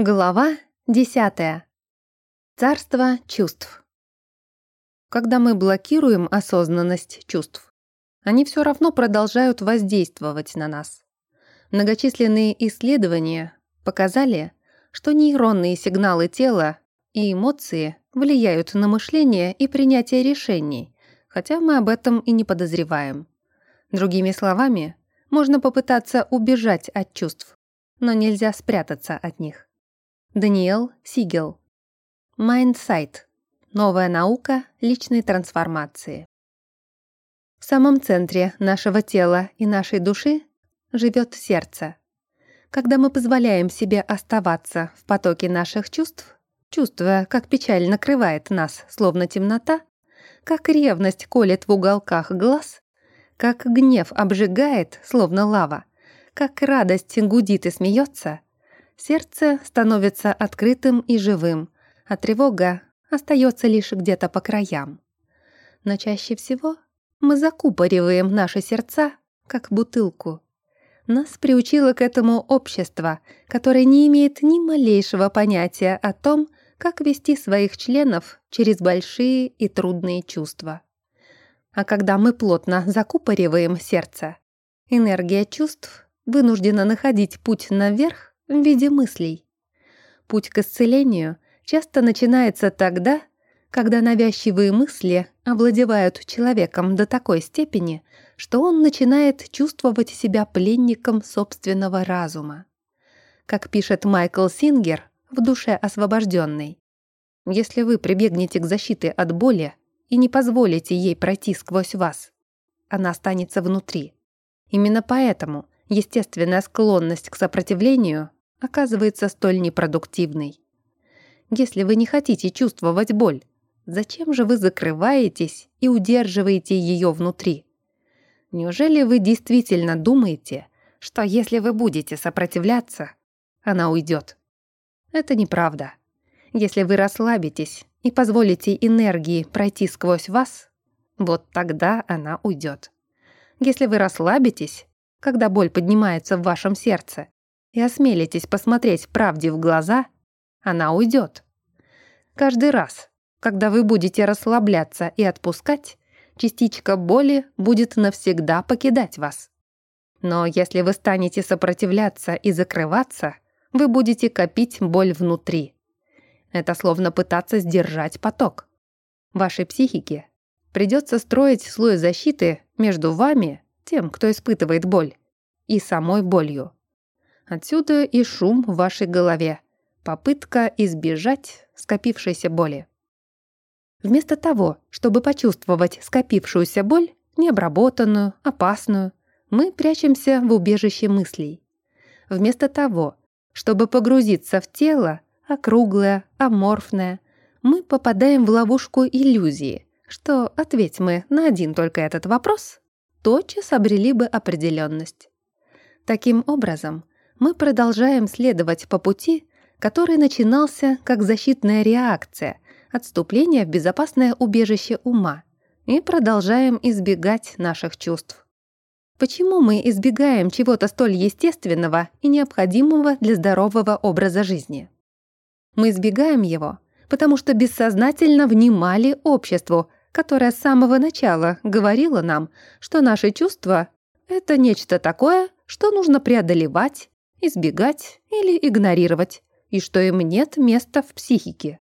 Глава десятая. Царство чувств. Когда мы блокируем осознанность чувств, они все равно продолжают воздействовать на нас. Многочисленные исследования показали, что нейронные сигналы тела и эмоции влияют на мышление и принятие решений, хотя мы об этом и не подозреваем. Другими словами, можно попытаться убежать от чувств, но нельзя спрятаться от них. Даниэл Сигел. Майндсайт. Новая наука личной трансформации. В самом центре нашего тела и нашей души живет сердце. Когда мы позволяем себе оставаться в потоке наших чувств, чувствуя, как печаль накрывает нас, словно темнота, как ревность колет в уголках глаз, как гнев обжигает, словно лава, как радость гудит и смеется — Сердце становится открытым и живым, а тревога остается лишь где-то по краям. Но чаще всего мы закупориваем наши сердца, как бутылку. Нас приучило к этому общество, которое не имеет ни малейшего понятия о том, как вести своих членов через большие и трудные чувства. А когда мы плотно закупориваем сердце, энергия чувств вынуждена находить путь наверх в виде мыслей. Путь к исцелению часто начинается тогда, когда навязчивые мысли овладевают человеком до такой степени, что он начинает чувствовать себя пленником собственного разума. Как пишет Майкл Сингер в «Душе освобожденной», если вы прибегнете к защите от боли и не позволите ей пройти сквозь вас, она останется внутри. Именно поэтому естественная склонность к сопротивлению оказывается столь непродуктивной. Если вы не хотите чувствовать боль, зачем же вы закрываетесь и удерживаете ее внутри? Неужели вы действительно думаете, что если вы будете сопротивляться, она уйдет? Это неправда. Если вы расслабитесь и позволите энергии пройти сквозь вас, вот тогда она уйдет. Если вы расслабитесь, когда боль поднимается в вашем сердце, и осмелитесь посмотреть правде в глаза, она уйдет. Каждый раз, когда вы будете расслабляться и отпускать, частичка боли будет навсегда покидать вас. Но если вы станете сопротивляться и закрываться, вы будете копить боль внутри. Это словно пытаться сдержать поток. Вашей психике придется строить слой защиты между вами, тем, кто испытывает боль, и самой болью. Отсюда и шум в вашей голове. Попытка избежать скопившейся боли. Вместо того, чтобы почувствовать скопившуюся боль, необработанную, опасную, мы прячемся в убежище мыслей. Вместо того, чтобы погрузиться в тело, округлое, аморфное, мы попадаем в ловушку иллюзии, что, ответь мы на один только этот вопрос, тотчас обрели бы определенность. Таким образом, мы продолжаем следовать по пути, который начинался как защитная реакция, отступление в безопасное убежище ума, и продолжаем избегать наших чувств. Почему мы избегаем чего-то столь естественного и необходимого для здорового образа жизни? Мы избегаем его, потому что бессознательно внимали обществу, которое с самого начала говорило нам, что наши чувства — это нечто такое, что нужно преодолевать, избегать или игнорировать, и что им нет места в психике.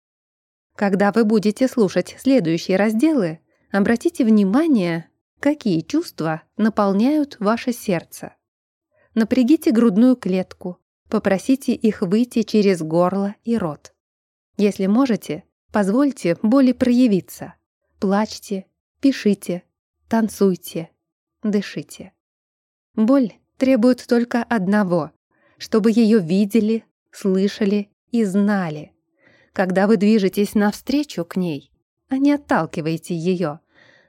Когда вы будете слушать следующие разделы, обратите внимание, какие чувства наполняют ваше сердце. Напрягите грудную клетку, попросите их выйти через горло и рот. Если можете, позвольте боли проявиться. Плачьте, пишите, танцуйте, дышите. Боль требует только одного чтобы ее видели, слышали и знали. Когда вы движетесь навстречу к ней, а не отталкиваете ее,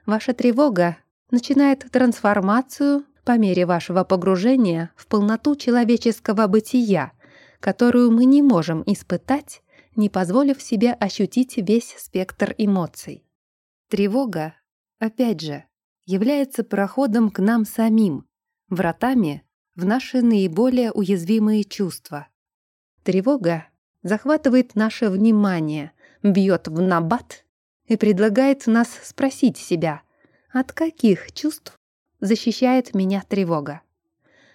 ваша тревога начинает трансформацию по мере вашего погружения в полноту человеческого бытия, которую мы не можем испытать, не позволив себе ощутить весь спектр эмоций. Тревога, опять же, является проходом к нам самим, вратами в наши наиболее уязвимые чувства. Тревога захватывает наше внимание, бьет в набат и предлагает нас спросить себя, от каких чувств защищает меня тревога.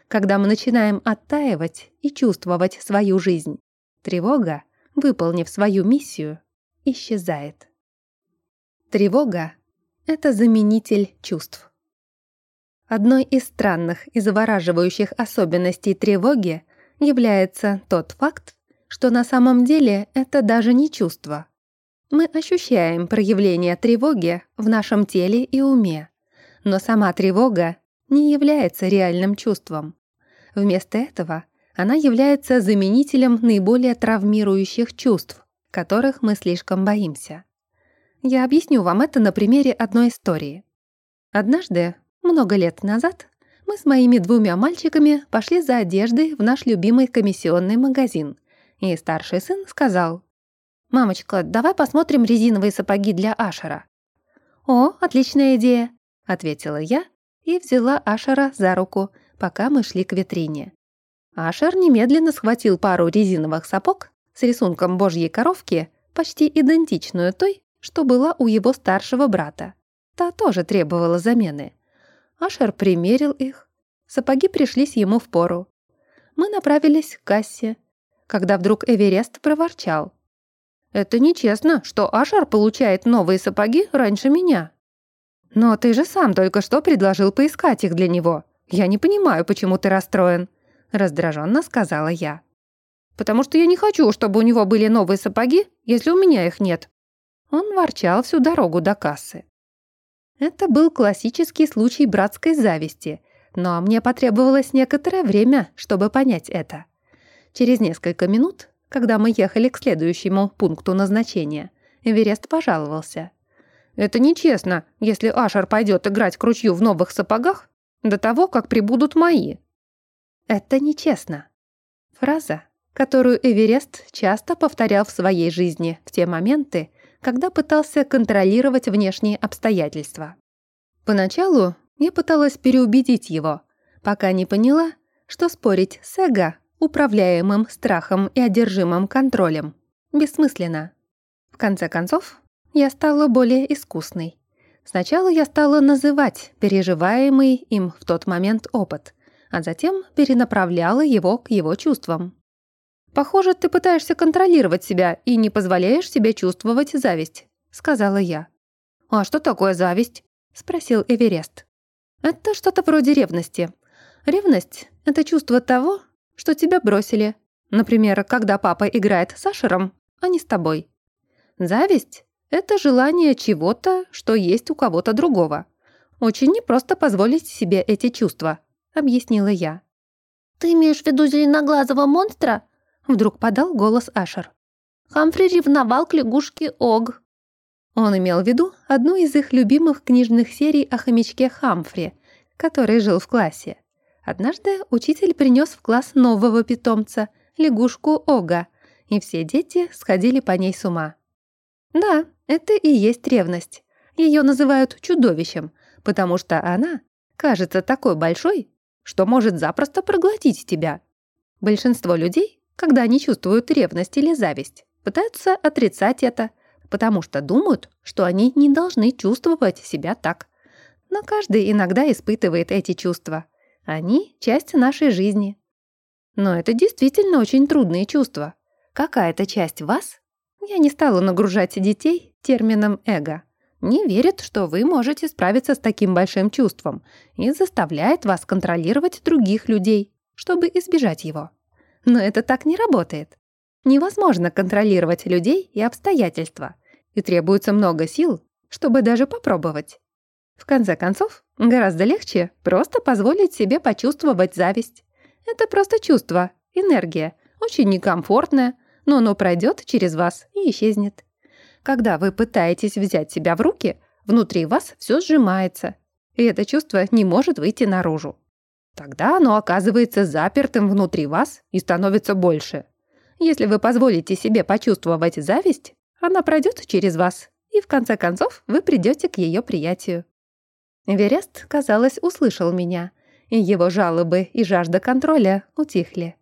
Когда мы начинаем оттаивать и чувствовать свою жизнь, тревога, выполнив свою миссию, исчезает. Тревога — это заменитель чувств. Одной из странных и завораживающих особенностей тревоги является тот факт, что на самом деле это даже не чувство. Мы ощущаем проявление тревоги в нашем теле и уме, но сама тревога не является реальным чувством. Вместо этого она является заменителем наиболее травмирующих чувств, которых мы слишком боимся. Я объясню вам это на примере одной истории. Однажды, много лет назад, мы с моими двумя мальчиками пошли за одеждой в наш любимый комиссионный магазин, и старший сын сказал, «Мамочка, давай посмотрим резиновые сапоги для Ашера». «О, отличная идея», — ответила я и взяла Ашера за руку, пока мы шли к витрине. Ашер немедленно схватил пару резиновых сапог с рисунком божьей коровки, почти идентичную той, что была у его старшего брата. Та тоже требовала замены. Ашер примерил их. Сапоги пришлись ему в пору. Мы направились к кассе, когда вдруг Эверест проворчал. «Это нечестно, что Ашер получает новые сапоги раньше меня». «Но ты же сам только что предложил поискать их для него. Я не понимаю, почему ты расстроен», — раздраженно сказала я. «Потому что я не хочу, чтобы у него были новые сапоги, если у меня их нет». Он ворчал всю дорогу до кассы. Это был классический случай братской зависти, но мне потребовалось некоторое время, чтобы понять это. Через несколько минут, когда мы ехали к следующему пункту назначения, Эверест пожаловался. «Это нечестно, если Ашер пойдет играть к ручью в новых сапогах до того, как прибудут мои». «Это нечестно». Фраза, которую Эверест часто повторял в своей жизни в те моменты, когда пытался контролировать внешние обстоятельства. Поначалу я пыталась переубедить его, пока не поняла, что спорить с эго, управляемым страхом и одержимым контролем, бессмысленно. В конце концов, я стала более искусной. Сначала я стала называть переживаемый им в тот момент опыт, а затем перенаправляла его к его чувствам. «Похоже, ты пытаешься контролировать себя и не позволяешь себе чувствовать зависть», — сказала я. «А что такое зависть?» — спросил Эверест. «Это что-то вроде ревности. Ревность — это чувство того, что тебя бросили. Например, когда папа играет с Ашером, а не с тобой. Зависть — это желание чего-то, что есть у кого-то другого. Очень непросто позволить себе эти чувства», — объяснила я. «Ты имеешь в виду зеленоглазого монстра?» Вдруг подал голос Ашер. Хамфри ревновал к лягушке Ог. Он имел в виду одну из их любимых книжных серий о хомячке Хамфри, который жил в классе. Однажды учитель принес в класс нового питомца, лягушку Ога, и все дети сходили по ней с ума. Да, это и есть ревность. Ее называют чудовищем, потому что она кажется такой большой, что может запросто проглотить тебя. Большинство людей когда они чувствуют ревность или зависть, пытаются отрицать это, потому что думают, что они не должны чувствовать себя так. Но каждый иногда испытывает эти чувства. Они — часть нашей жизни. Но это действительно очень трудные чувства. Какая-то часть вас, я не стала нагружать детей термином «эго», не верит, что вы можете справиться с таким большим чувством и заставляет вас контролировать других людей, чтобы избежать его. Но это так не работает. Невозможно контролировать людей и обстоятельства, и требуется много сил, чтобы даже попробовать. В конце концов, гораздо легче просто позволить себе почувствовать зависть. Это просто чувство, энергия, очень некомфортная, но оно пройдет через вас и исчезнет. Когда вы пытаетесь взять себя в руки, внутри вас все сжимается, и это чувство не может выйти наружу. Тогда оно оказывается запертым внутри вас и становится больше. Если вы позволите себе почувствовать зависть, она пройдет через вас, и в конце концов вы придете к ее приятию. Верест, казалось, услышал меня, и его жалобы и жажда контроля утихли.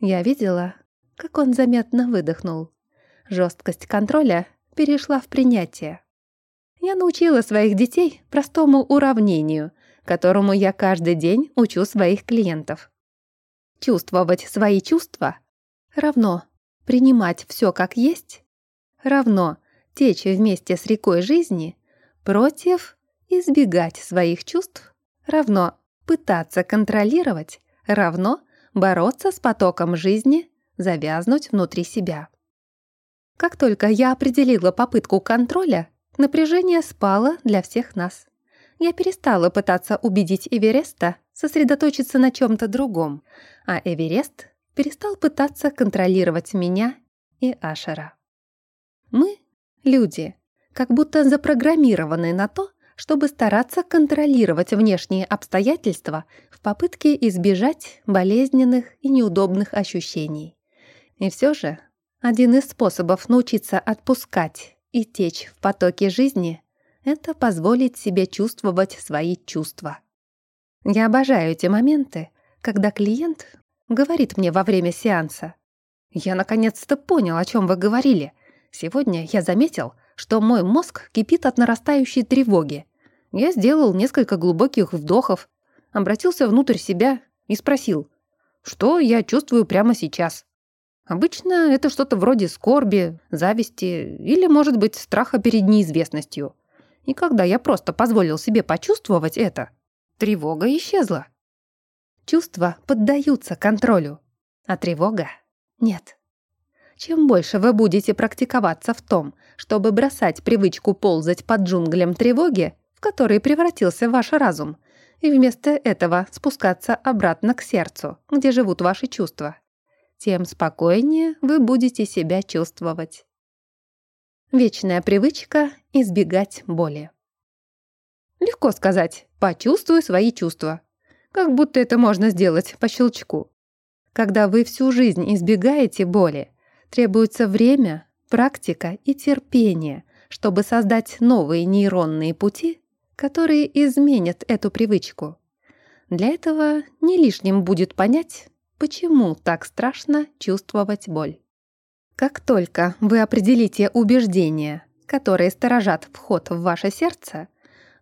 Я видела, как он заметно выдохнул. Жесткость контроля перешла в принятие. Я научила своих детей простому уравнению, которому я каждый день учу своих клиентов. Чувствовать свои чувства равно принимать все как есть равно течь вместе с рекой жизни против избегать своих чувств равно пытаться контролировать равно бороться с потоком жизни, завязнуть внутри себя. Как только я определила попытку контроля, напряжение спало для всех нас. Я перестала пытаться убедить Эвереста сосредоточиться на чем-то другом, а Эверест перестал пытаться контролировать меня и Ашера. Мы, люди, как будто запрограммированы на то, чтобы стараться контролировать внешние обстоятельства в попытке избежать болезненных и неудобных ощущений. И все же один из способов научиться отпускать и течь в потоке жизни — это позволить себе чувствовать свои чувства. Я обожаю эти моменты, когда клиент говорит мне во время сеанса. «Я наконец-то понял, о чем вы говорили. Сегодня я заметил, что мой мозг кипит от нарастающей тревоги. Я сделал несколько глубоких вдохов, обратился внутрь себя и спросил, что я чувствую прямо сейчас. Обычно это что-то вроде скорби, зависти или, может быть, страха перед неизвестностью. И когда я просто позволил себе почувствовать это, тревога исчезла. Чувства поддаются контролю, а тревога — нет. Чем больше вы будете практиковаться в том, чтобы бросать привычку ползать под джунглям тревоги, в которые превратился ваш разум, и вместо этого спускаться обратно к сердцу, где живут ваши чувства, тем спокойнее вы будете себя чувствовать. Вечная привычка — избегать боли. Легко сказать «почувствуй свои чувства», как будто это можно сделать по щелчку. Когда вы всю жизнь избегаете боли, требуется время, практика и терпение, чтобы создать новые нейронные пути, которые изменят эту привычку. Для этого не лишним будет понять, Почему так страшно чувствовать боль? Как только вы определите убеждения, которые сторожат вход в ваше сердце,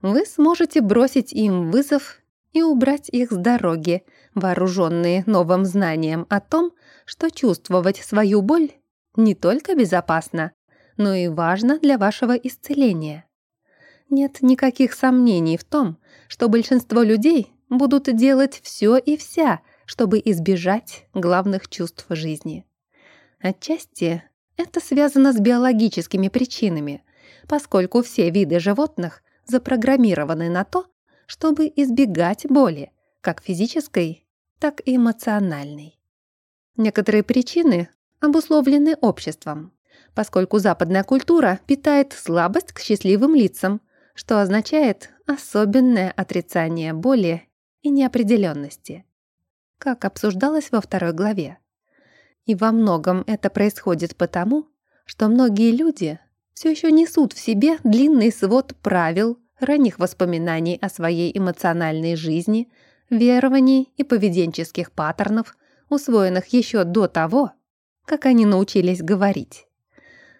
вы сможете бросить им вызов и убрать их с дороги, вооруженные новым знанием о том, что чувствовать свою боль не только безопасно, но и важно для вашего исцеления. Нет никаких сомнений в том, что большинство людей будут делать все и вся – чтобы избежать главных чувств жизни. Отчасти это связано с биологическими причинами, поскольку все виды животных запрограммированы на то, чтобы избегать боли, как физической, так и эмоциональной. Некоторые причины обусловлены обществом, поскольку западная культура питает слабость к счастливым лицам, что означает особенное отрицание боли и неопределенности как обсуждалось во второй главе. И во многом это происходит потому, что многие люди все еще несут в себе длинный свод правил, ранних воспоминаний о своей эмоциональной жизни, верований и поведенческих паттернов, усвоенных еще до того, как они научились говорить.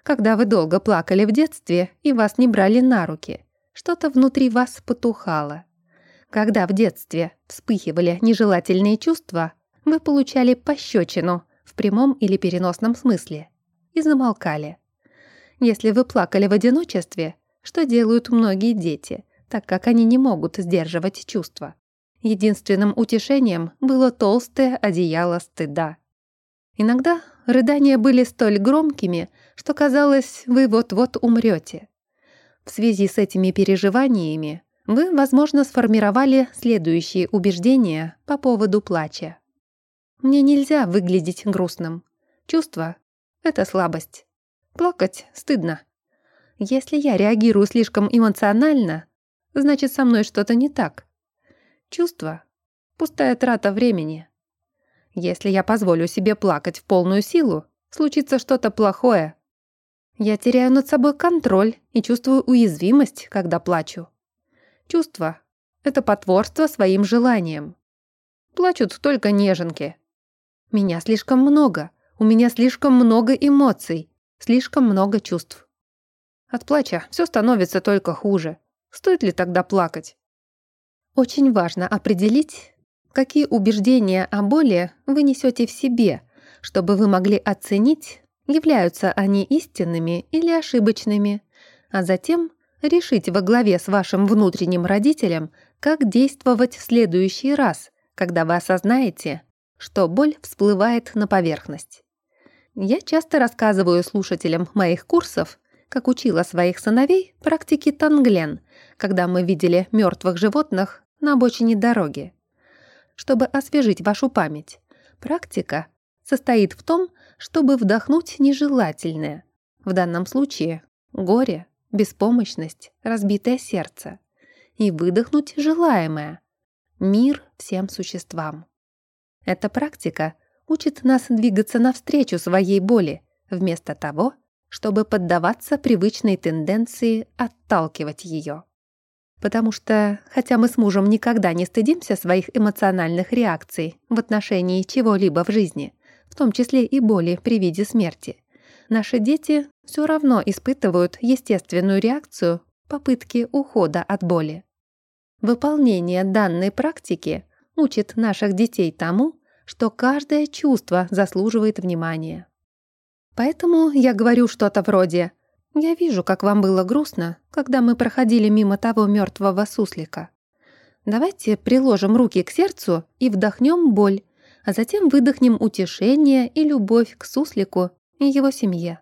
Когда вы долго плакали в детстве и вас не брали на руки, что-то внутри вас потухало – когда в детстве вспыхивали нежелательные чувства, вы получали пощечину в прямом или переносном смысле и замолкали. Если вы плакали в одиночестве, что делают многие дети, так как они не могут сдерживать чувства. Единственным утешением было толстое одеяло стыда. Иногда рыдания были столь громкими, что казалось, вы вот-вот умрете. В связи с этими переживаниями вы, возможно, сформировали следующие убеждения по поводу плача. Мне нельзя выглядеть грустным. Чувство — это слабость. Плакать стыдно. Если я реагирую слишком эмоционально, значит, со мной что-то не так. Чувство — пустая трата времени. Если я позволю себе плакать в полную силу, случится что-то плохое. Я теряю над собой контроль и чувствую уязвимость, когда плачу. Чувство — это потворство своим желаниям. Плачут только неженки. Меня слишком много, У меня слишком много эмоций, слишком много чувств. От плача все становится только хуже. Стоит ли тогда плакать? Очень важно определить, какие убеждения о боли вы несете в себе, чтобы вы могли оценить, являются они истинными или ошибочными, а затем решить во главе с вашим внутренним родителем, как действовать в следующий раз, когда вы осознаете, что боль всплывает на поверхность. Я часто рассказываю слушателям моих курсов, как учила своих сыновей практики Танглен, когда мы видели мертвых животных на обочине дороги. Чтобы освежить вашу память, практика состоит в том, чтобы вдохнуть нежелательное, в данном случае горе, беспомощность, разбитое сердце, и выдохнуть желаемое – мир всем существам. Эта практика учит нас двигаться навстречу своей боли, вместо того, чтобы поддаваться привычной тенденции отталкивать ее. Потому что, хотя мы с мужем никогда не стыдимся своих эмоциональных реакций в отношении чего-либо в жизни, в том числе и боли при виде смерти, наши дети все равно испытывают естественную реакцию попытки ухода от боли. Выполнение данной практики учит наших детей тому, что каждое чувство заслуживает внимания. Поэтому я говорю что-то вроде «Я вижу, как вам было грустно, когда мы проходили мимо того мертвого суслика. Давайте приложим руки к сердцу и вдохнем боль, а затем выдохнем утешение и любовь к суслику и его семье».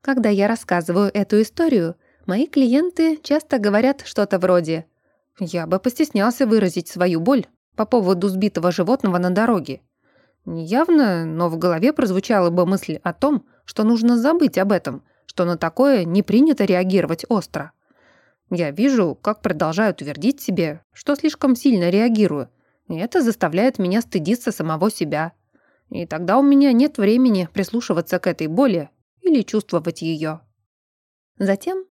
Когда я рассказываю эту историю, мои клиенты часто говорят что-то вроде «Я бы постеснялся выразить свою боль по поводу сбитого животного на дороге. Неявно, но в голове прозвучала бы мысль о том, что нужно забыть об этом, что на такое не принято реагировать остро. Я вижу, как продолжаю твердить себе, что слишком сильно реагирую, и это заставляет меня стыдиться самого себя. И тогда у меня нет времени прислушиваться к этой боли или чувствовать ее. Затем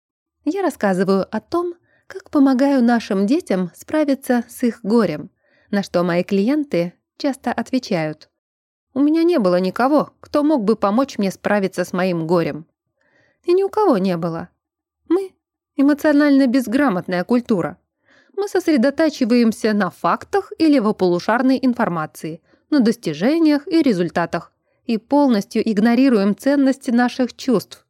я рассказываю о том, как помогаю нашим детям справиться с их горем, на что мои клиенты часто отвечают. «У меня не было никого, кто мог бы помочь мне справиться с моим горем». И ни у кого не было. Мы — эмоционально безграмотная культура. Мы сосредотачиваемся на фактах или в полушарной информации, на достижениях и результатах, и полностью игнорируем ценности наших чувств.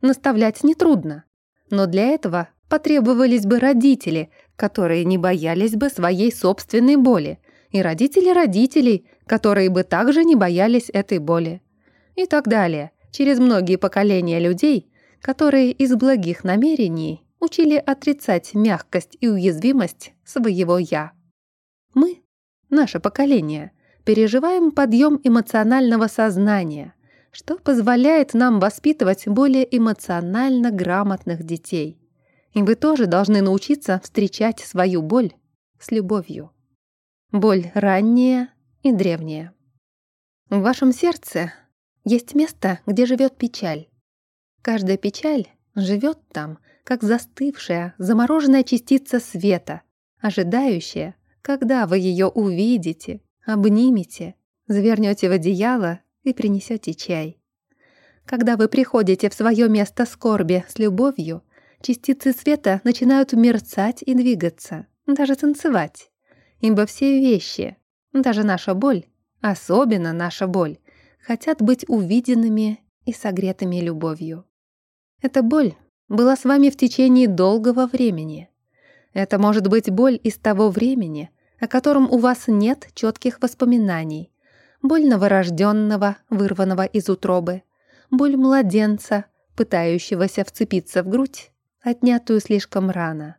Наставлять нетрудно. Но для этого потребовались бы родители, которые не боялись бы своей собственной боли, и родители родителей, которые бы также не боялись этой боли. И так далее, через многие поколения людей, которые из благих намерений учили отрицать мягкость и уязвимость своего «я». Мы, наше поколение, переживаем подъем эмоционального сознания, что позволяет нам воспитывать более эмоционально грамотных детей. И вы тоже должны научиться встречать свою боль с любовью. Боль ранняя и древняя. В вашем сердце есть место, где живет печаль. Каждая печаль живет там, как застывшая, замороженная частица света, ожидающая, когда вы ее увидите, обнимете, завернете в одеяло и принесете чай. Когда вы приходите в свое место скорби с любовью, частицы света начинают мерцать и двигаться, даже танцевать. Ибо все вещи, даже наша боль, особенно наша боль, хотят быть увиденными и согретыми любовью. Эта боль была с вами в течение долгого времени. Это может быть боль из того времени, о котором у вас нет четких воспоминаний. Боль новорожденного, вырванного из утробы. Боль младенца, пытающегося вцепиться в грудь, отнятую слишком рано.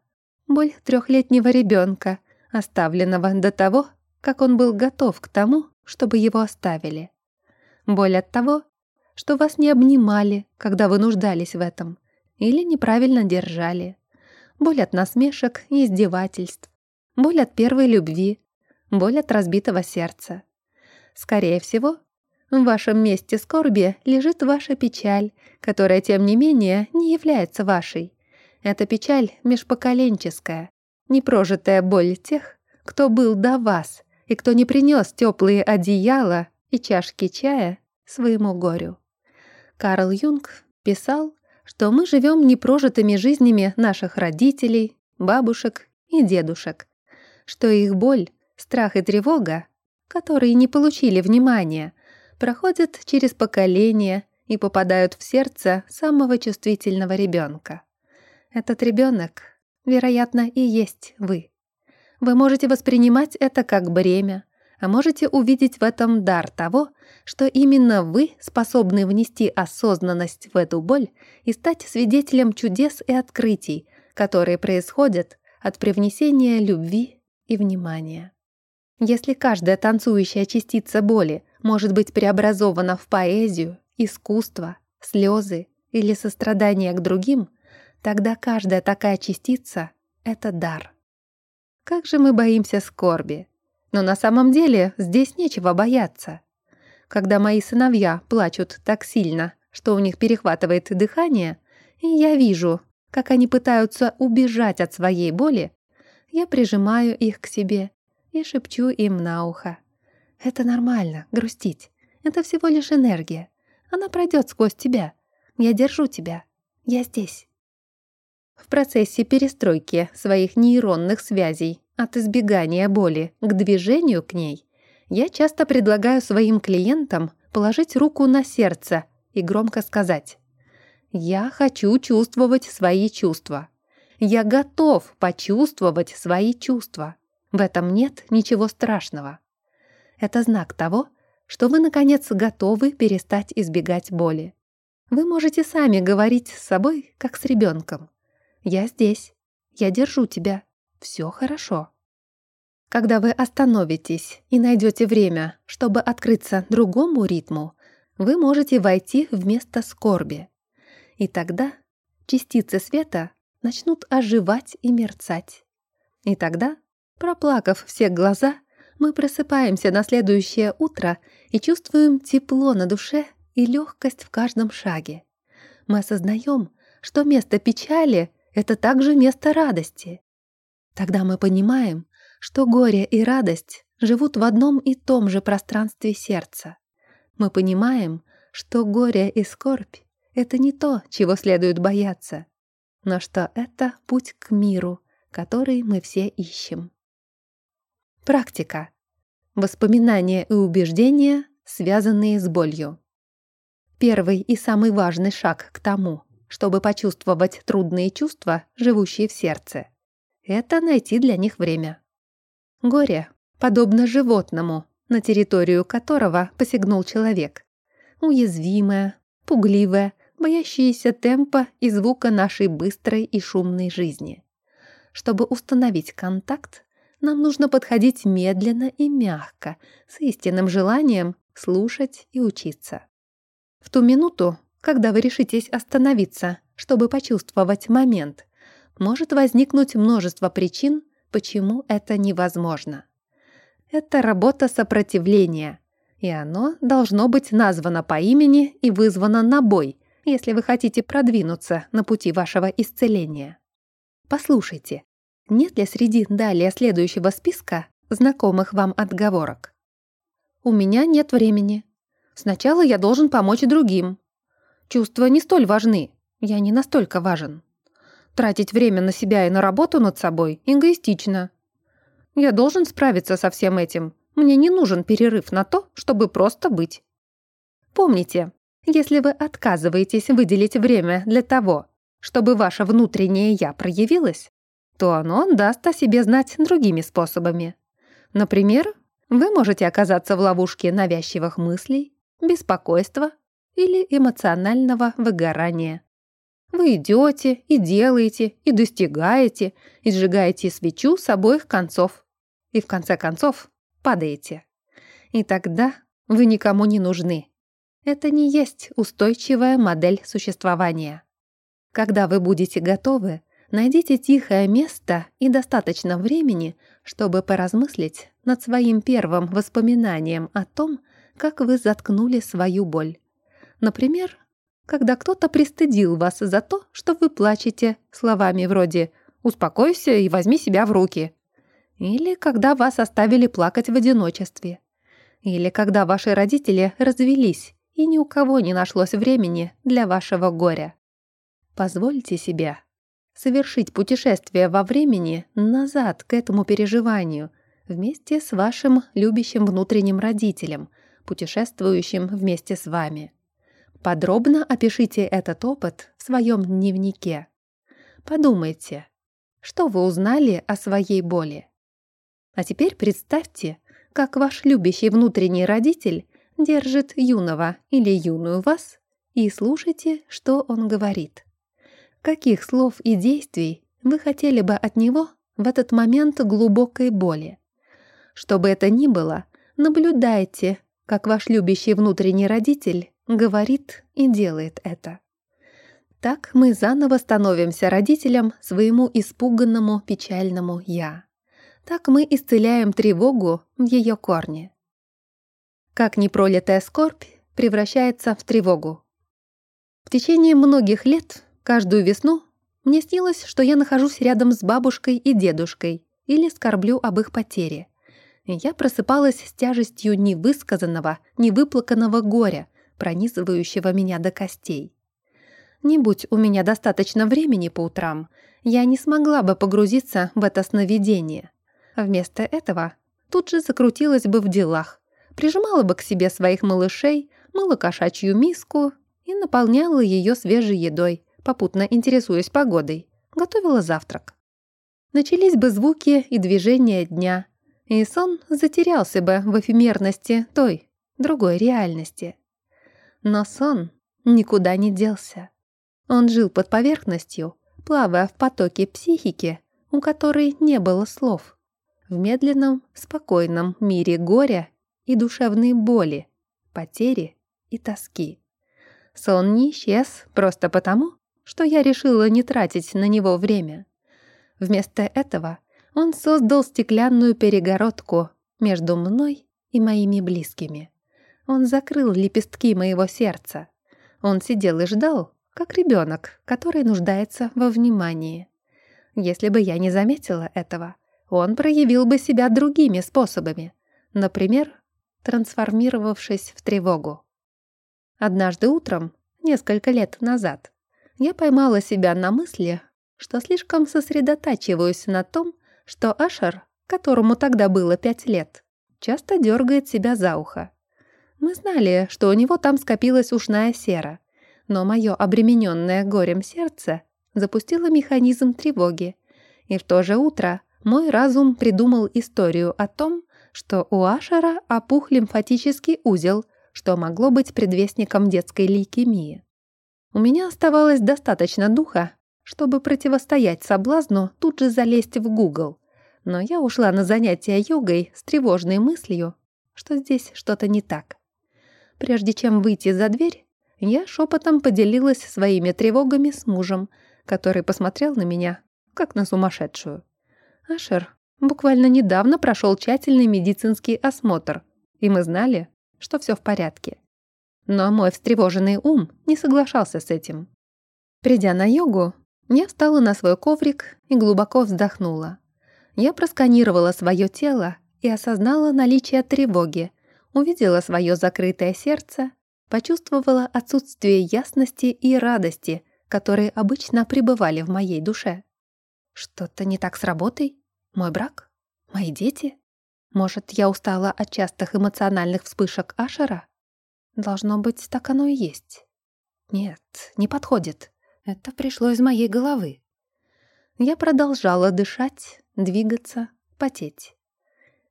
Боль трехлетнего ребенка, оставленного до того, как он был готов к тому, чтобы его оставили. Боль от того, что вас не обнимали, когда вы нуждались в этом, или неправильно держали. Боль от насмешек и издевательств, боль от первой любви, боль от разбитого сердца. Скорее всего, в вашем месте скорби лежит ваша печаль, которая, тем не менее, не является вашей. Это печаль межпоколенческая, непрожитая боль тех, кто был до вас и кто не принес теплые одеяла и чашки чая своему горю. Карл Юнг писал, что мы живем непрожитыми жизнями наших родителей, бабушек и дедушек, что их боль, страх и тревога, которые не получили внимания, проходят через поколения и попадают в сердце самого чувствительного ребенка. Этот ребенок, вероятно, и есть вы. Вы можете воспринимать это как бремя, а можете увидеть в этом дар того, что именно вы способны внести осознанность в эту боль и стать свидетелем чудес и открытий, которые происходят от привнесения любви и внимания. Если каждая танцующая частица боли может быть преобразована в поэзию, искусство, слезы или сострадание к другим, тогда каждая такая частица — это дар. Как же мы боимся скорби, но на самом деле здесь нечего бояться. Когда мои сыновья плачут так сильно, что у них перехватывает дыхание, и я вижу, как они пытаются убежать от своей боли, я прижимаю их к себе и шепчу им на ухо. «Это нормально, грустить. Это всего лишь энергия. Она пройдет сквозь тебя. Я держу тебя. Я здесь». В процессе перестройки своих нейронных связей от избегания боли к движению к ней, я часто предлагаю своим клиентам положить руку на сердце и громко сказать «Я хочу чувствовать свои чувства. Я готов почувствовать свои чувства. В этом нет ничего страшного». Это знак того, что вы, наконец, готовы перестать избегать боли. Вы можете сами говорить с собой, как с ребенком. «Я здесь. Я держу тебя. Все хорошо. Когда вы остановитесь и найдете время, чтобы открыться другому ритму, вы можете войти в место скорби. И тогда частицы света начнут оживать и мерцать. И тогда, проплакав все глаза, мы просыпаемся на следующее утро и чувствуем тепло на душе и легкость в каждом шаге. Мы осознаем, что место печали — это также место радости. Тогда мы понимаем, что горе и радость живут в одном и том же пространстве сердца. Мы понимаем, что горе и скорбь — это не то, чего следует бояться, но что это путь к миру, который мы все ищем. Практика. Воспоминания и убеждения, связанные с болью. Первый и самый важный шаг к тому, чтобы почувствовать трудные чувства, живущие в сердце, это найти для них время. Горе подобно животному, на территорию которого посягнул человек. Уязвимое, пугливое, боящееся темпа и звука нашей быстрой и шумной жизни. Чтобы установить контакт, нам нужно подходить медленно и мягко, с истинным желанием слушать и учиться. В ту минуту, когда вы решитесь остановиться, чтобы почувствовать момент, может возникнуть множество причин, почему это невозможно. Это работа сопротивления, и оно должно быть названо по имени и вызвано на бой, если вы хотите продвинуться на пути вашего исцеления. Послушайте, нет ли среди далее следующего списка знакомых вам отговорок? У меня нет времени. Сначала я должен помочь другим. Чувства не столь важны, я не настолько важен. Тратить время на себя и на работу над собой эгоистично. Я должен справиться со всем этим. Мне не нужен перерыв на то, чтобы просто быть. Помните, если вы отказываетесь выделить время для того, чтобы ваше внутреннее «я» проявилось, то оно даст о себе знать другими способами. Например, вы можете оказаться в ловушке навязчивых мыслей, беспокойства или эмоционального выгорания. Вы идете и делаете, и достигаете, и сжигаете свечу с обоих концов. И в конце концов падаете. И тогда вы никому не нужны. Это не есть устойчивая модель существования. Когда вы будете готовы, найдите тихое место и достаточно времени, чтобы поразмыслить над своим первым воспоминанием о том, как вы заткнули свою боль. Например, когда кто-то пристыдил вас за то, что вы плачете, словами вроде «успокойся и возьми себя в руки». Или когда вас оставили плакать в одиночестве. Или когда ваши родители развелись, и ни у кого не нашлось времени для вашего горя. Позвольте себе совершить путешествие во времени назад к этому переживанию вместе с вашим любящим внутренним родителем, путешествующим вместе с вами. Подробно опишите этот опыт в своем дневнике. Подумайте, что вы узнали о своей боли. А теперь представьте, как ваш любящий внутренний родитель держит юного или юную вас и слушайте, что он говорит. Каких слов и действий вы хотели бы от него в этот момент глубокой боли? Что бы это ни было, наблюдайте, как ваш любящий внутренний родитель говорит и делает это. Так мы заново становимся родителем своему испуганному, печальному «я». Так мы исцеляем тревогу в ее корне. Как непролитая скорбь превращается в тревогу. В течение многих лет, каждую весну, мне снилось, что я нахожусь рядом с бабушкой и дедушкой или скорблю об их потере. Я просыпалась с тяжестью невысказанного, невыплаканного горя, пронизывающего меня до костей. Не будь у меня достаточно времени по утрам, я не смогла бы погрузиться в это сновидение. Вместо этого тут же закрутилась бы в делах, прижимала бы к себе своих малышей, мыла кошачью миску и наполняла ее свежей едой, попутно интересуясь погодой, готовила завтрак. Начались бы звуки и движения дня, и сон затерялся бы в эфемерности той, другой реальности. Но сон никуда не делся. Он жил под поверхностью, плавая в потоке психики, у которой не было слов. В медленном, спокойном мире горя и душевной боли, потери и тоски. Сон не исчез просто потому, что я решила не тратить на него время. Вместо этого он создал стеклянную перегородку между мной и моими близкими. Он закрыл лепестки моего сердца. Он сидел и ждал, как ребенок, который нуждается во внимании. Если бы я не заметила этого, он проявил бы себя другими способами, например, трансформировавшись в тревогу. Однажды утром, несколько лет назад, я поймала себя на мысли, что слишком сосредотачиваюсь на том, что Ашер, которому тогда было пять лет, часто дергает себя за ухо. Мы знали, что у него там скопилась ушная сера, но мое обремененное горем сердце запустило механизм тревоги, и в то же утро мой разум придумал историю о том, что у Ашера опух лимфатический узел, что могло быть предвестником детской лейкемии. У меня оставалось достаточно духа, чтобы противостоять соблазну тут же залезть в Google, но я ушла на занятия йогой с тревожной мыслью, что здесь что-то не так. Прежде чем выйти за дверь, я шепотом поделилась своими тревогами с мужем, который посмотрел на меня, как на сумасшедшую. Ашер буквально недавно прошел тщательный медицинский осмотр, и мы знали, что все в порядке. Но мой встревоженный ум не соглашался с этим. Придя на йогу, я встала на свой коврик и глубоко вздохнула. Я просканировала свое тело и осознала наличие тревоги, увидела свое закрытое сердце, почувствовала отсутствие ясности и радости, которые обычно пребывали в моей душе. Что-то не так с работой? Мой брак? Мои дети? Может, я устала от частых эмоциональных вспышек Ашера? Должно быть, так оно и есть. Нет, не подходит. Это пришло из моей головы. Я продолжала дышать, двигаться, потеть.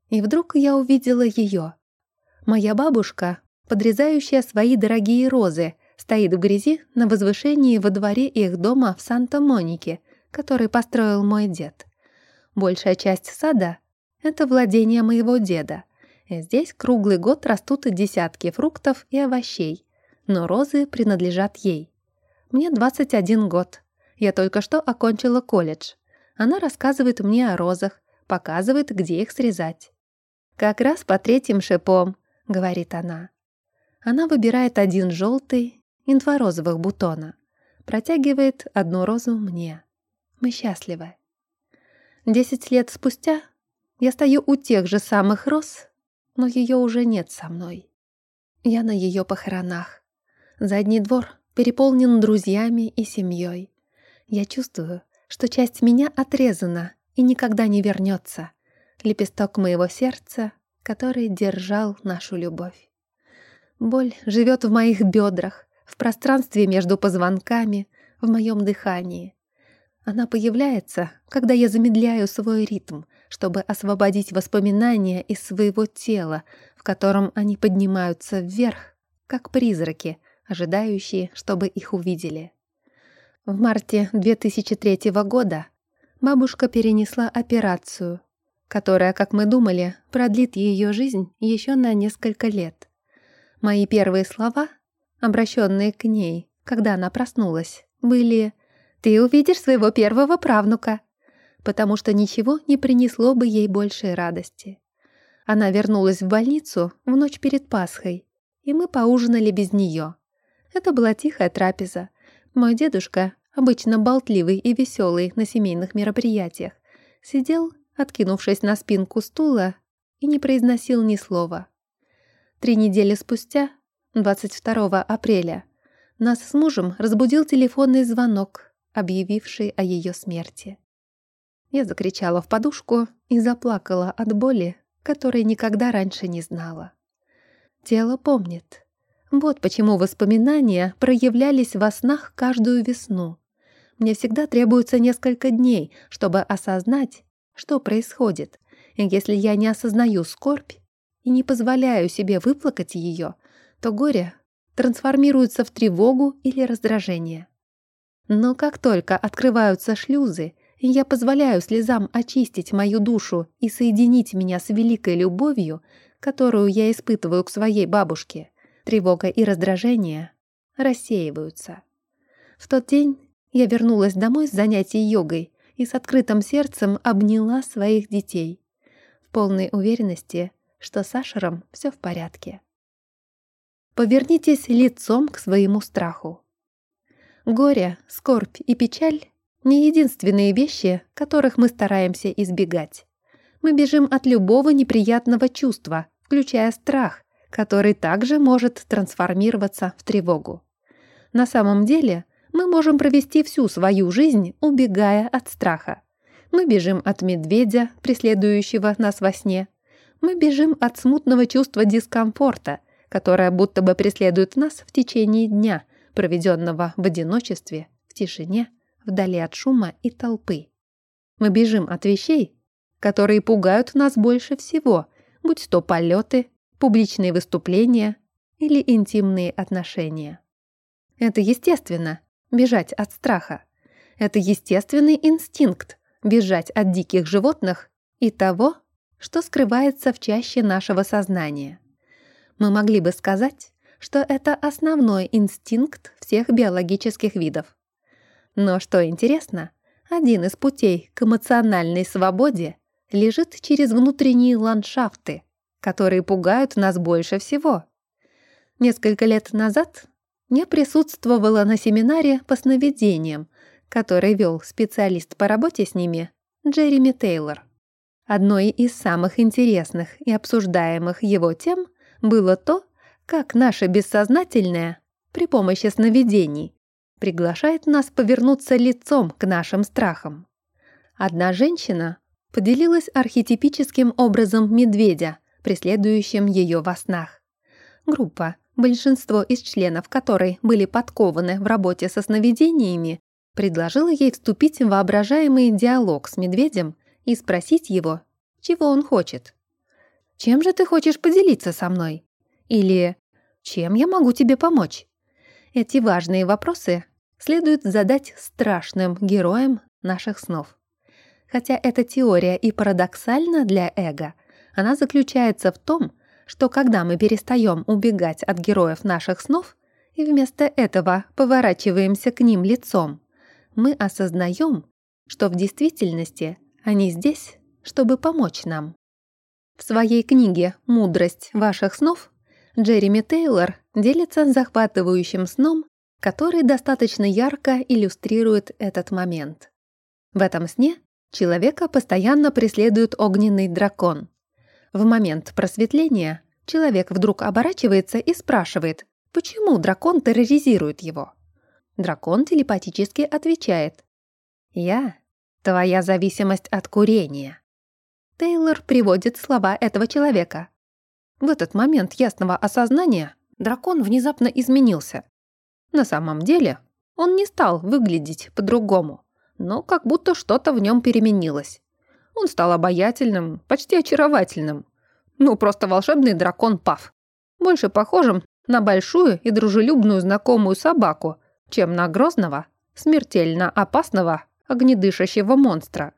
И вдруг я увидела ее, Моя бабушка, подрезающая свои дорогие розы, стоит в грязи на возвышении во дворе их дома в Санта-Монике, который построил мой дед. Большая часть сада — это владение моего деда. Здесь круглый год растут десятки фруктов и овощей, но розы принадлежат ей. Мне 21 год. Я только что окончила колледж. Она рассказывает мне о розах, показывает, где их срезать. Как раз по третьим шипом — говорит она. Она выбирает один желтый и два розовых бутона. Протягивает одну розу мне. Мы счастливы. Десять лет спустя я стою у тех же самых роз, но ее уже нет со мной. Я на ее похоронах. Задний двор переполнен друзьями и семьей. Я чувствую, что часть меня отрезана и никогда не вернется. Лепесток моего сердца, который держал нашу любовь. Боль живет в моих бедрах, в пространстве между позвонками, в моем дыхании. Она появляется, когда я замедляю свой ритм, чтобы освободить воспоминания из своего тела, в котором они поднимаются вверх, как призраки, ожидающие, чтобы их увидели. В марте 2003 года бабушка перенесла операцию, которая, как мы думали, продлит ее жизнь еще на несколько лет. Мои первые слова, обращенные к ней, когда она проснулась, были «Ты увидишь своего первого правнука», потому что ничего не принесло бы ей большей радости. Она вернулась в больницу в ночь перед Пасхой, и мы поужинали без нее. Это была тихая трапеза. Мой дедушка, обычно болтливый и веселый на семейных мероприятиях, сидел, откинувшись на спинку стула, и не произносил ни слова. Три недели спустя, 22 апреля, нас с мужем разбудил телефонный звонок, объявивший о ее смерти. Я закричала в подушку и заплакала от боли, которой никогда раньше не знала. Тело помнит. Вот почему воспоминания проявлялись во снах каждую весну. Мне всегда требуется несколько дней, чтобы осознать, что происходит. Если я не осознаю скорбь и не позволяю себе выплакать ее, то горе трансформируется в тревогу или раздражение. Но как только открываются шлюзы, я позволяю слезам очистить мою душу и соединить меня с великой любовью, которую я испытываю к своей бабушке, тревога и раздражение рассеиваются. В тот день я вернулась домой с занятий йогой и с открытым сердцем обняла своих детей, в полной уверенности, что с Ашером все в порядке. Повернитесь лицом к своему страху. Горе, скорбь и печаль — не единственные вещи, которых мы стараемся избегать. Мы бежим от любого неприятного чувства, включая страх, который также может трансформироваться в тревогу. На самом деле мы можем провести всю свою жизнь, убегая от страха. Мы бежим от медведя, преследующего нас во сне. Мы бежим от смутного чувства дискомфорта, которое будто бы преследует нас в течение дня, проведенного в одиночестве, в тишине, вдали от шума и толпы. Мы бежим от вещей, которые пугают нас больше всего, будь то полеты, публичные выступления или интимные отношения. Это естественно – бежать от страха. Это естественный инстинкт – бежать от диких животных и того, что скрывается в чаще нашего сознания. Мы могли бы сказать, что это основной инстинкт всех биологических видов. Но что интересно, один из путей к эмоциональной свободе лежит через внутренние ландшафты – которые пугают нас больше всего. Несколько лет назад я присутствовала на семинаре по сновидениям, который вел специалист по работе с ними Джереми Тейлор. Одной из самых интересных и обсуждаемых его тем было то, как наше бессознательное при помощи сновидений приглашает нас повернуться лицом к нашим страхам. Одна женщина поделилась архетипическим образом медведя, преследующим ее во снах. Группа, большинство из членов которой были подкованы в работе со сновидениями, предложила ей вступить в воображаемый диалог с медведем и спросить его, чего он хочет. «Чем же ты хочешь поделиться со мной?» Или «Чем я могу тебе помочь?» Эти важные вопросы следует задать страшным героям наших снов. Хотя эта теория и парадоксальна для эго – она заключается в том, что когда мы перестаем убегать от героев наших снов и вместо этого поворачиваемся к ним лицом, мы осознаем, что в действительности они здесь, чтобы помочь нам. В своей книге «Мудрость ваших снов» Джереми Тейлор делится захватывающим сном, который достаточно ярко иллюстрирует этот момент. В этом сне человека постоянно преследует огненный дракон. В момент просветления человек вдруг оборачивается и спрашивает, Почему дракон терроризирует его? Дракон телепатически отвечает. «Я — твоя зависимость от курения». Тейлор приводит слова этого человека. В этот момент ясного осознания дракон внезапно изменился. На самом деле он не стал выглядеть по-другому, но как будто что-то в нем переменилось. Он стал обаятельным, почти очаровательным. Ну, просто волшебный дракон Пав. Больше похожим на большую и дружелюбную знакомую собаку, чем на грозного, смертельно опасного, огнедышащего монстра.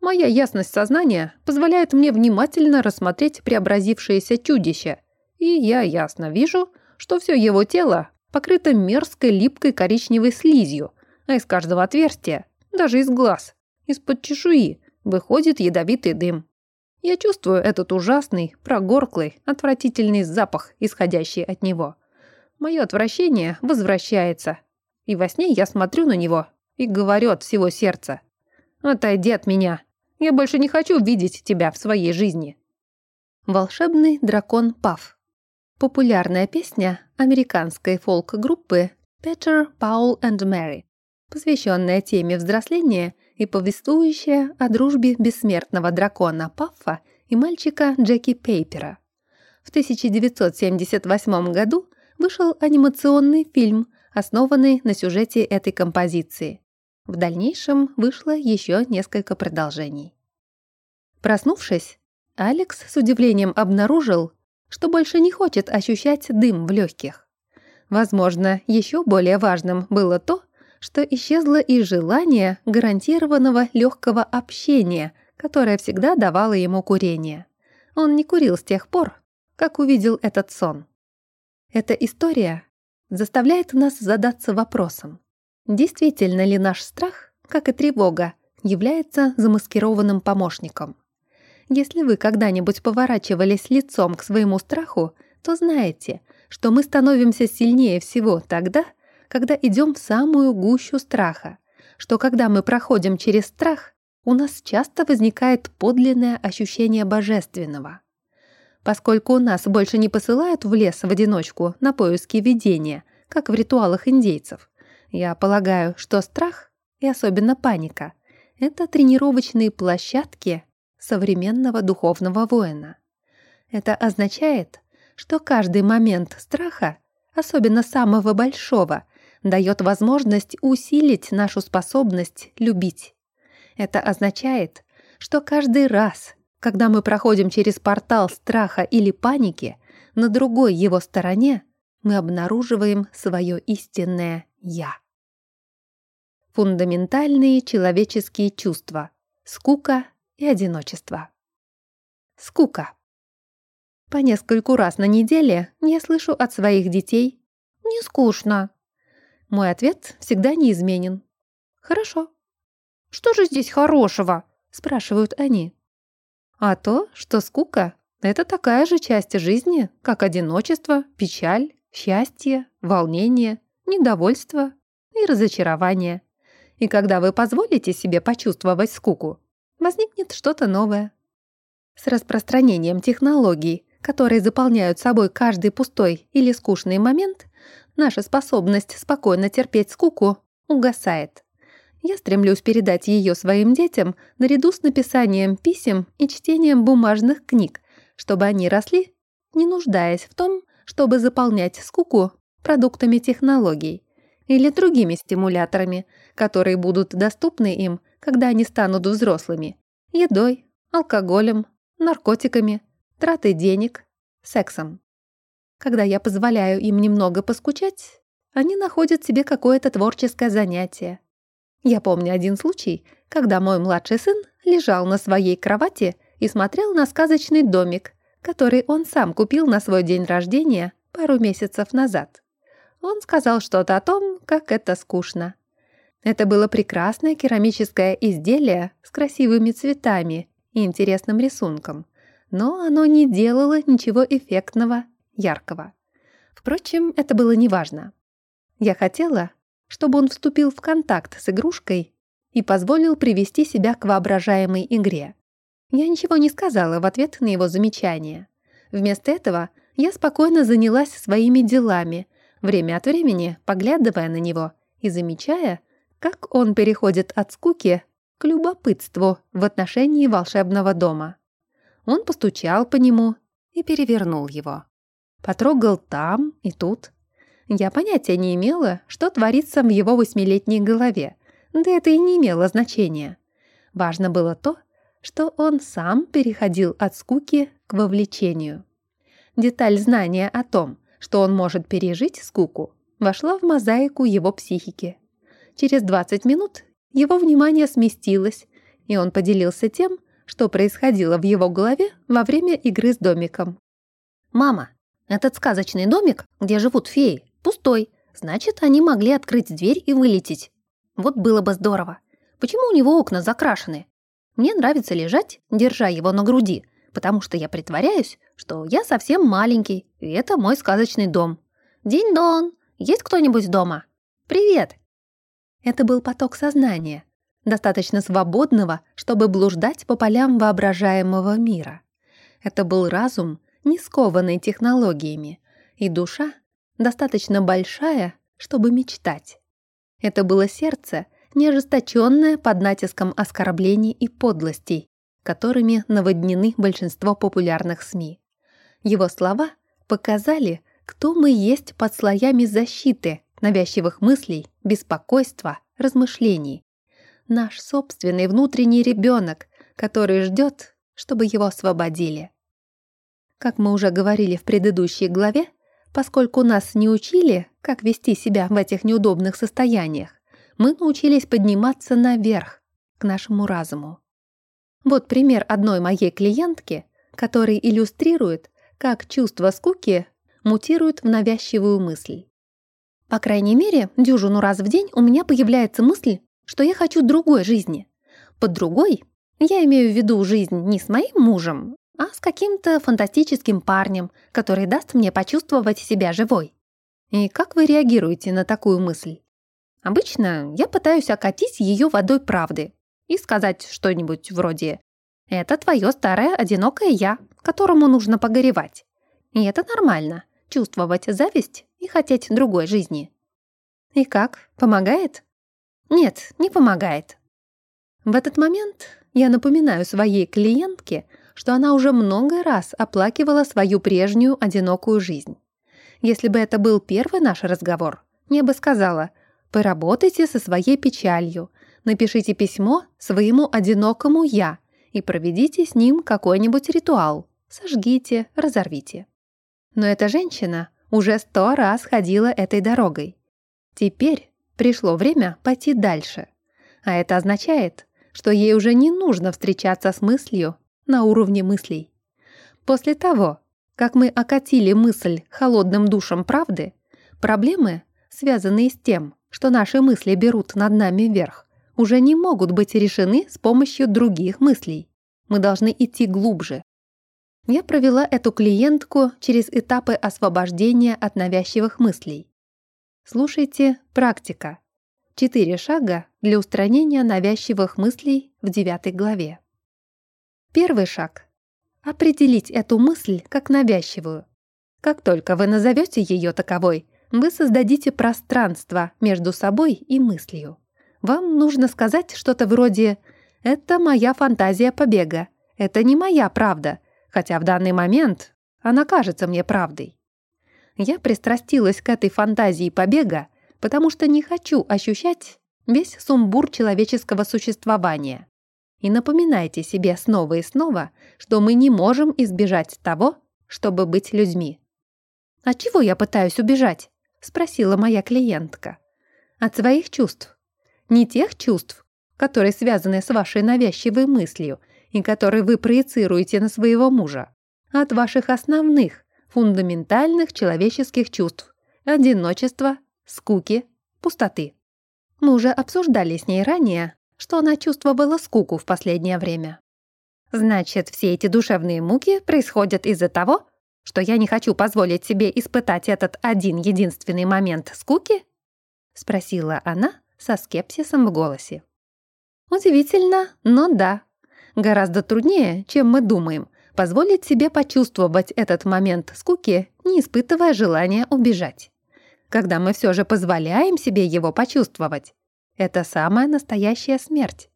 Моя ясность сознания позволяет мне внимательно рассмотреть преобразившееся чудище, и я ясно вижу, что все его тело покрыто мерзкой липкой коричневой слизью, а из каждого отверстия, даже из глаз, из-под чешуи, выходит ядовитый дым. Я чувствую этот ужасный, прогорклый, отвратительный запах, исходящий от него. Мое отвращение возвращается, и во сне я смотрю на него и говорю от всего сердца. «Отойди от меня. Я больше не хочу видеть тебя в своей жизни». Волшебный дракон Паф. Популярная песня американской фолк-группы Peter, Paul and Mary, посвященная теме взросления и повествующая о дружбе бессмертного дракона Паффа и мальчика Джеки Пейпера. В 1978 году вышел анимационный фильм основанный на сюжете этой композиции. В дальнейшем вышло еще несколько продолжений. Проснувшись, Алекс с удивлением обнаружил, что больше не хочет ощущать дым в легких. Возможно, еще более важным было то, что исчезло и желание гарантированного легкого общения, которое всегда давало ему курение. Он не курил с тех пор, как увидел этот сон. Эта история заставляет нас задаться вопросом, действительно ли наш страх, как и тревога, является замаскированным помощником. Если вы когда-нибудь поворачивались лицом к своему страху, то знаете, что мы становимся сильнее всего тогда, когда идем в самую гущу страха, что когда мы проходим через страх, у нас часто возникает подлинное ощущение божественного. Поскольку нас больше не посылают в лес в одиночку на поиски видения, как в ритуалах индейцев, я полагаю, что страх, и особенно паника, это тренировочные площадки современного духовного воина. Это означает, что каждый момент страха, особенно самого большого, дает возможность усилить нашу способность любить. Это означает, что каждый раз, когда мы проходим через портал страха или паники, на другой его стороне мы обнаруживаем свое истинное «я». Фундаментальные человеческие чувства – скука и одиночество. Скука. По нескольку раз на неделе я слышу от своих детей «Не скучно». Мой ответ всегда неизменен. «Хорошо». «Что же здесь хорошего?» – спрашивают они а то, что скука — это такая же часть жизни, как одиночество, печаль, счастье, волнение, недовольство и разочарование. И когда вы позволите себе почувствовать скуку, возникнет что-то новое. С распространением технологий, которые заполняют собой каждый пустой или скучный момент, наша способность спокойно терпеть скуку угасает. Я стремлюсь передать ее своим детям наряду с написанием писем и чтением бумажных книг, чтобы они росли, не нуждаясь в том, чтобы заполнять скуку продуктами технологий или другими стимуляторами, которые будут доступны им, когда они станут взрослыми, едой, алкоголем, наркотиками, тратой денег, сексом. Когда я позволяю им немного поскучать, они находят себе какое-то творческое занятие, я помню один случай, когда мой младший сын лежал на своей кровати и смотрел на сказочный домик, который он сам купил на свой день рождения пару месяцев назад. Он сказал что-то о том, как это скучно. Это было прекрасное керамическое изделие с красивыми цветами и интересным рисунком, но оно не делало ничего эффектного, яркого. Впрочем, это было неважно. Я хотела, чтобы он вступил в контакт с игрушкой и позволил привести себя к воображаемой игре. Я ничего не сказала в ответ на его замечание. Вместо этого я спокойно занялась своими делами, время от времени поглядывая на него и замечая, как он переходит от скуки к любопытству в отношении волшебного дома. Он постучал по нему и перевернул его. Потрогал там и тут. Я понятия не имела, что творится в его восьмилетней голове, да это и не имело значения. Важно было то, что он сам переходил от скуки к вовлечению. Деталь знания о том, что он может пережить скуку, вошла в мозаику его психики. Через 20 минут его внимание сместилось, и он поделился тем, что происходило в его голове во время игры с домиком. «Мама, этот сказочный домик, где живут феи, пустой. Значит, они могли открыть дверь и вылететь. Вот было бы здорово. Почему у него окна закрашены? Мне нравится лежать, держа его на груди, потому что я притворяюсь, что я совсем маленький, и это мой сказочный дом. День-дон! Есть кто-нибудь дома? Привет!» Это был поток сознания, достаточно свободного, чтобы блуждать по полям воображаемого мира. Это был разум, не скованный технологиями, и душа, достаточно большая, чтобы мечтать. Это было сердце, не ожесточенное под натиском оскорблений и подлостей, которыми наводнены большинство популярных СМИ. Его слова показали, кто мы есть под слоями защиты, навязчивых мыслей, беспокойства, размышлений. Наш собственный внутренний ребенок, который ждет, чтобы его освободили. Как мы уже говорили в предыдущей главе, поскольку нас не учили, как вести себя в этих неудобных состояниях, мы научились подниматься наверх, к нашему разуму. Вот пример одной моей клиентки, который иллюстрирует, как чувство скуки мутирует в навязчивую мысль. По крайней мере, дюжину раз в день у меня появляется мысль, что я хочу другой жизни. Под другой я имею в виду жизнь не с моим мужем, а с каким-то фантастическим парнем, который даст мне почувствовать себя живой. И как вы реагируете на такую мысль? Обычно я пытаюсь окатить ее водой правды и сказать что-нибудь вроде «Это твое старое одинокое я, которому нужно погоревать». И это нормально — чувствовать зависть и хотеть другой жизни. И как? Помогает? Нет, не помогает. В этот момент я напоминаю своей клиентке, что она уже много раз оплакивала свою прежнюю одинокую жизнь. Если бы это был первый наш разговор, я бы сказала «Поработайте со своей печалью, напишите письмо своему одинокому «я» и проведите с ним какой-нибудь ритуал, сожгите, разорвите». Но эта женщина уже сто раз ходила этой дорогой. Теперь пришло время пойти дальше. А это означает, что ей уже не нужно встречаться с мыслью на уровне мыслей. После того, как мы окатили мысль холодным душем правды, проблемы, связанные с тем, что наши мысли берут над нами вверх, уже не могут быть решены с помощью других мыслей. Мы должны идти глубже. Я провела эту клиентку через этапы освобождения от навязчивых мыслей. Слушайте «Практика». Четыре шага для устранения навязчивых мыслей в девятой главе. Первый шаг — определить эту мысль как навязчивую. Как только вы назовете ее таковой, вы создадите пространство между собой и мыслью. Вам нужно сказать что-то вроде «Это моя фантазия побега», «Это не моя правда», хотя в данный момент она кажется мне правдой. Я пристрастилась к этой фантазии побега, потому что не хочу ощущать весь сумбур человеческого существования и напоминайте себе снова и снова, что мы не можем избежать того, чтобы быть людьми. «От чего я пытаюсь убежать?» — спросила моя клиентка. «От своих чувств. Не тех чувств, которые связаны с вашей навязчивой мыслью и которые вы проецируете на своего мужа, а от ваших основных, фундаментальных человеческих чувств — одиночества, скуки, пустоты. Мы уже обсуждали с ней ранее, что она чувствовала скуку в последнее время. Значит, все эти душевные муки происходят из-за того, что я не хочу позволить себе испытать этот один единственный момент скуки? Спросила она со скепсисом в голосе. Удивительно, но да. Гораздо труднее, чем мы думаем, позволить себе почувствовать этот момент скуки, не испытывая желания убежать. когда мы все же позволяем себе его почувствовать, это самая настоящая смерть.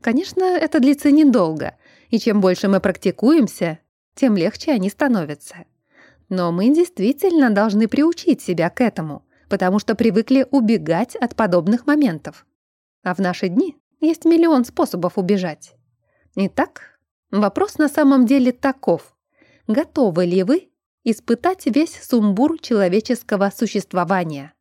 Конечно, это длится недолго, и чем больше мы практикуемся, тем легче они становятся. Но мы действительно должны приучить себя к этому, потому что привыкли убегать от подобных моментов. А в наши дни есть миллион способов убежать. Итак, вопрос на самом деле таков. Готовы ли вы испытать весь сумбур человеческого существования?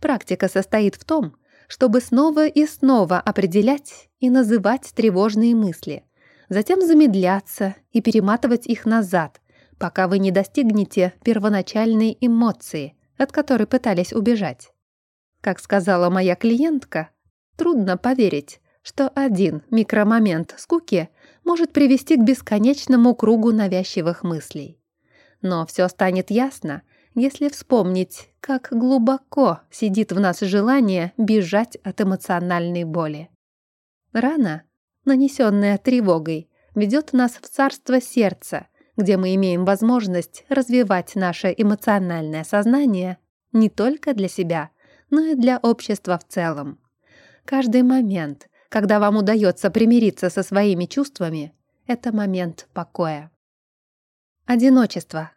Практика состоит в том, чтобы снова и снова определять и называть тревожные мысли, затем замедляться и перематывать их назад, пока вы не достигнете первоначальной эмоции, от которой пытались убежать. Как сказала моя клиентка, трудно поверить, что один микромомент скуки может привести к бесконечному кругу навязчивых мыслей. Но все станет ясно, если вспомнить, как глубоко сидит в нас желание бежать от эмоциональной боли. Рана, нанесенная тревогой, ведет нас в царство сердца, где мы имеем возможность развивать наше эмоциональное сознание не только для себя, но и для общества в целом. Каждый момент, когда вам удается примириться со своими чувствами, это момент покоя. Одиночество.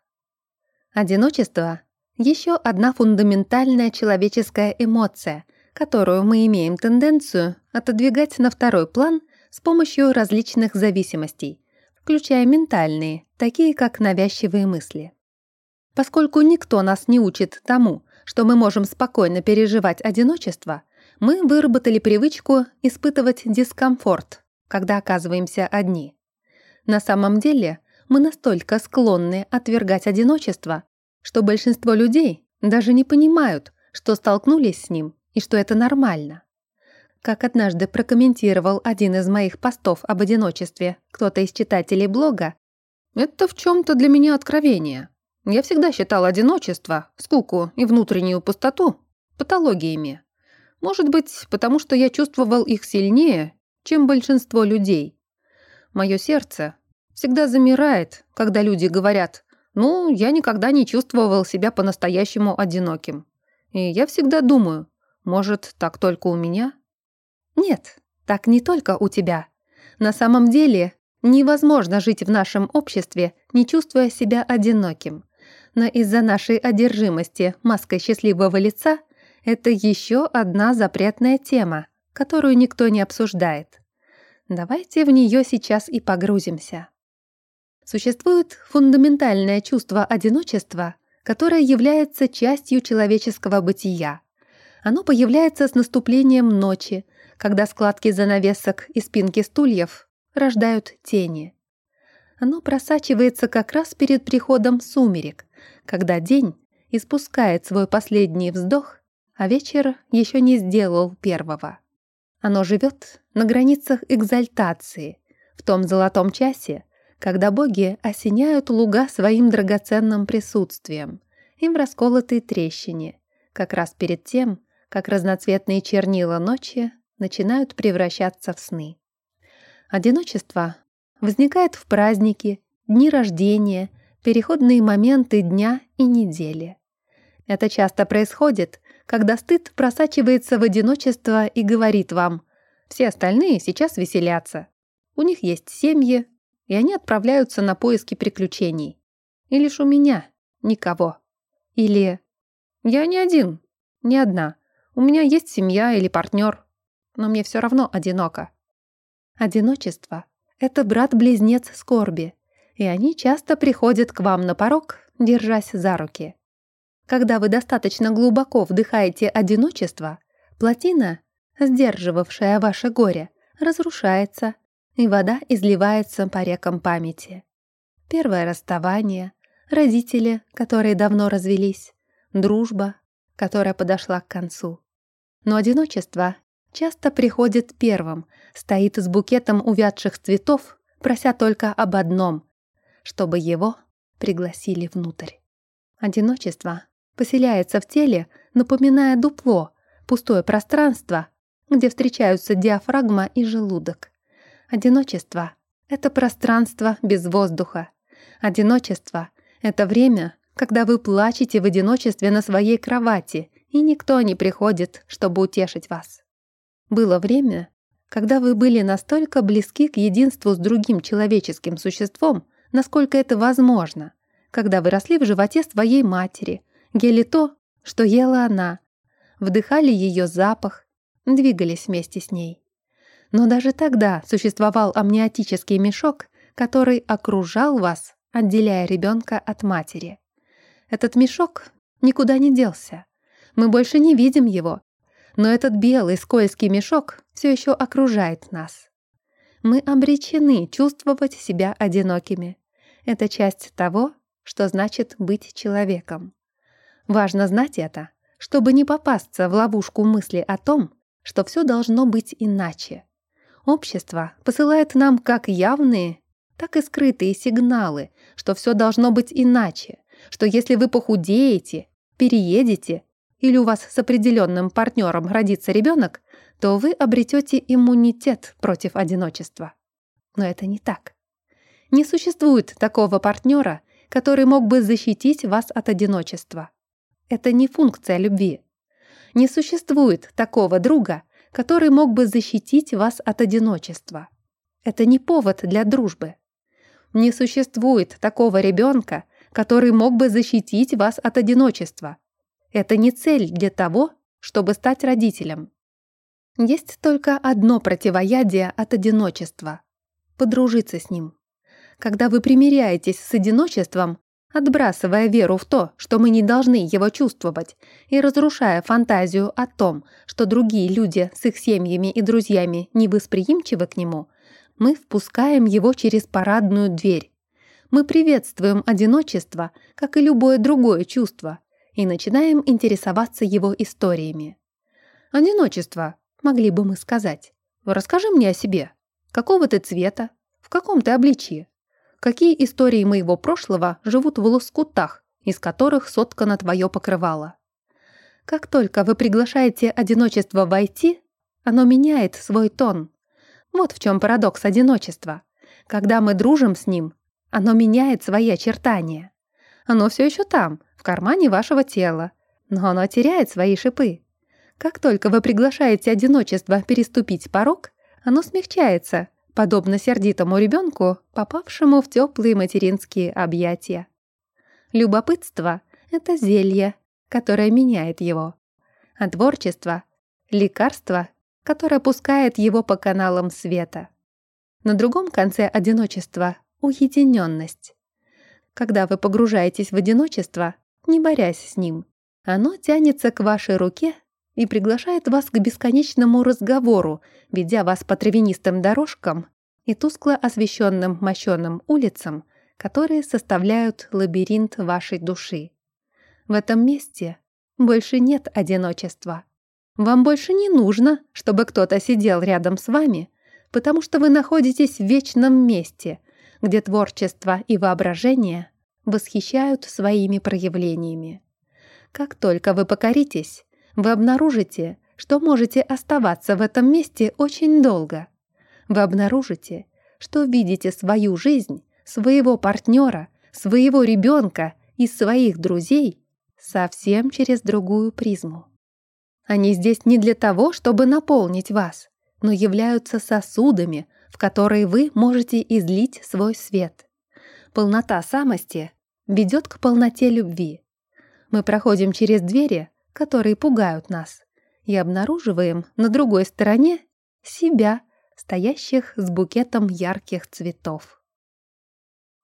Одиночество — еще одна фундаментальная человеческая эмоция, которую мы имеем тенденцию отодвигать на второй план с помощью различных зависимостей, включая ментальные, такие как навязчивые мысли. Поскольку никто нас не учит тому, что мы можем спокойно переживать одиночество, мы выработали привычку испытывать дискомфорт, когда оказываемся одни. На самом деле — мы настолько склонны отвергать одиночество, что большинство людей даже не понимают, что столкнулись с ним и что это нормально. Как однажды прокомментировал один из моих постов об одиночестве кто-то из читателей блога, «Это в чем-то для меня откровение. Я всегда считал одиночество, скуку и внутреннюю пустоту патологиями. Может быть, потому что я чувствовал их сильнее, чем большинство людей. Мое сердце всегда замирает, когда люди говорят «Ну, я никогда не чувствовал себя по-настоящему одиноким». И я всегда думаю, может, так только у меня? Нет, так не только у тебя. На самом деле, невозможно жить в нашем обществе, не чувствуя себя одиноким. Но из-за нашей одержимости маской счастливого лица это еще одна запретная тема, которую никто не обсуждает. Давайте в нее сейчас и погрузимся. Существует фундаментальное чувство одиночества, которое является частью человеческого бытия. Оно появляется с наступлением ночи, когда складки занавесок и спинки стульев рождают тени. Оно просачивается как раз перед приходом сумерек, когда день испускает свой последний вздох, а вечер еще не сделал первого. Оно живет на границах экзальтации, в том золотом часе, когда боги осеняют луга своим драгоценным присутствием, им расколотой трещине, как раз перед тем, как разноцветные чернила ночи начинают превращаться в сны. Одиночество возникает в праздники, дни рождения, переходные моменты дня и недели. Это часто происходит, когда стыд просачивается в одиночество и говорит вам «все остальные сейчас веселятся». У них есть семьи, и они отправляются на поиски приключений. И лишь у меня никого. Или я не один, не одна. У меня есть семья или партнер, но мне все равно одиноко. Одиночество — это брат-близнец скорби, и они часто приходят к вам на порог, держась за руки. Когда вы достаточно глубоко вдыхаете одиночество, плотина, сдерживавшая ваше горе, разрушается, и вода изливается по рекам памяти. Первое расставание, родители, которые давно развелись, дружба, которая подошла к концу. Но одиночество часто приходит первым, стоит с букетом увядших цветов, прося только об одном, чтобы его пригласили внутрь. Одиночество поселяется в теле, напоминая дупло, пустое пространство, где встречаются диафрагма и желудок. Одиночество — это пространство без воздуха. Одиночество — это время, когда вы плачете в одиночестве на своей кровати, и никто не приходит, чтобы утешить вас. Было время, когда вы были настолько близки к единству с другим человеческим существом, насколько это возможно, когда вы росли в животе своей матери, ели то, что ела она, вдыхали ее запах, двигались вместе с ней. Но даже тогда существовал амниотический мешок, который окружал вас, отделяя ребенка от матери. Этот мешок никуда не делся. Мы больше не видим его, но этот белый скользкий мешок все еще окружает нас. Мы обречены чувствовать себя одинокими. Это часть того, что значит быть человеком. Важно знать это, чтобы не попасться в ловушку мысли о том, что все должно быть иначе. Общество посылает нам как явные, так и скрытые сигналы, что все должно быть иначе, что если вы похудеете, переедете или у вас с определенным партнером родится ребенок, то вы обретете иммунитет против одиночества. Но это не так. Не существует такого партнера, который мог бы защитить вас от одиночества. Это не функция любви. Не существует такого друга, который мог бы защитить вас от одиночества. Это не повод для дружбы. Не существует такого ребенка, который мог бы защитить вас от одиночества. Это не цель для того, чтобы стать родителем. Есть только одно противоядие от одиночества – подружиться с ним. Когда вы примиряетесь с одиночеством, отбрасывая веру в то, что мы не должны его чувствовать, и разрушая фантазию о том, что другие люди с их семьями и друзьями невосприимчивы к нему, мы впускаем его через парадную дверь. Мы приветствуем одиночество, как и любое другое чувство, и начинаем интересоваться его историями. «Одиночество», могли бы мы сказать. «Расскажи мне о себе. Какого ты цвета? В каком ты обличье? Какие истории моего прошлого живут в лоскутах, из которых соткано твое покрывало?» Как только вы приглашаете одиночество войти, оно меняет свой тон. Вот в чем парадокс одиночества. Когда мы дружим с ним, оно меняет свои очертания. Оно все еще там, в кармане вашего тела, но оно теряет свои шипы. Как только вы приглашаете одиночество переступить порог, оно смягчается, подобно сердитому ребенку, попавшему в теплые материнские объятия. Любопытство — это зелье, которое меняет его. А творчество — лекарство, которое пускает его по каналам света. На другом конце одиночества — уединенность. Когда вы погружаетесь в одиночество, не борясь с ним. Оно тянется к вашей руке и приглашает вас к бесконечному разговору, ведя вас по травянистым дорожкам и тускло освещенным мощенным улицам, которые составляют лабиринт вашей души. В этом месте больше нет одиночества. Вам больше не нужно, чтобы кто-то сидел рядом с вами, потому что вы находитесь в вечном месте, где творчество и воображение восхищают своими проявлениями. Как только вы покоритесь, вы обнаружите, что можете оставаться в этом месте очень долго. Вы обнаружите, что видите свою жизнь, своего партнера, своего ребенка и своих друзей совсем через другую призму. Они здесь не для того, чтобы наполнить вас, но являются сосудами, в которые вы можете излить свой свет. Полнота самости ведет к полноте любви. Мы проходим через двери, которые пугают нас, и обнаруживаем на другой стороне себя, стоящих с букетом ярких цветов.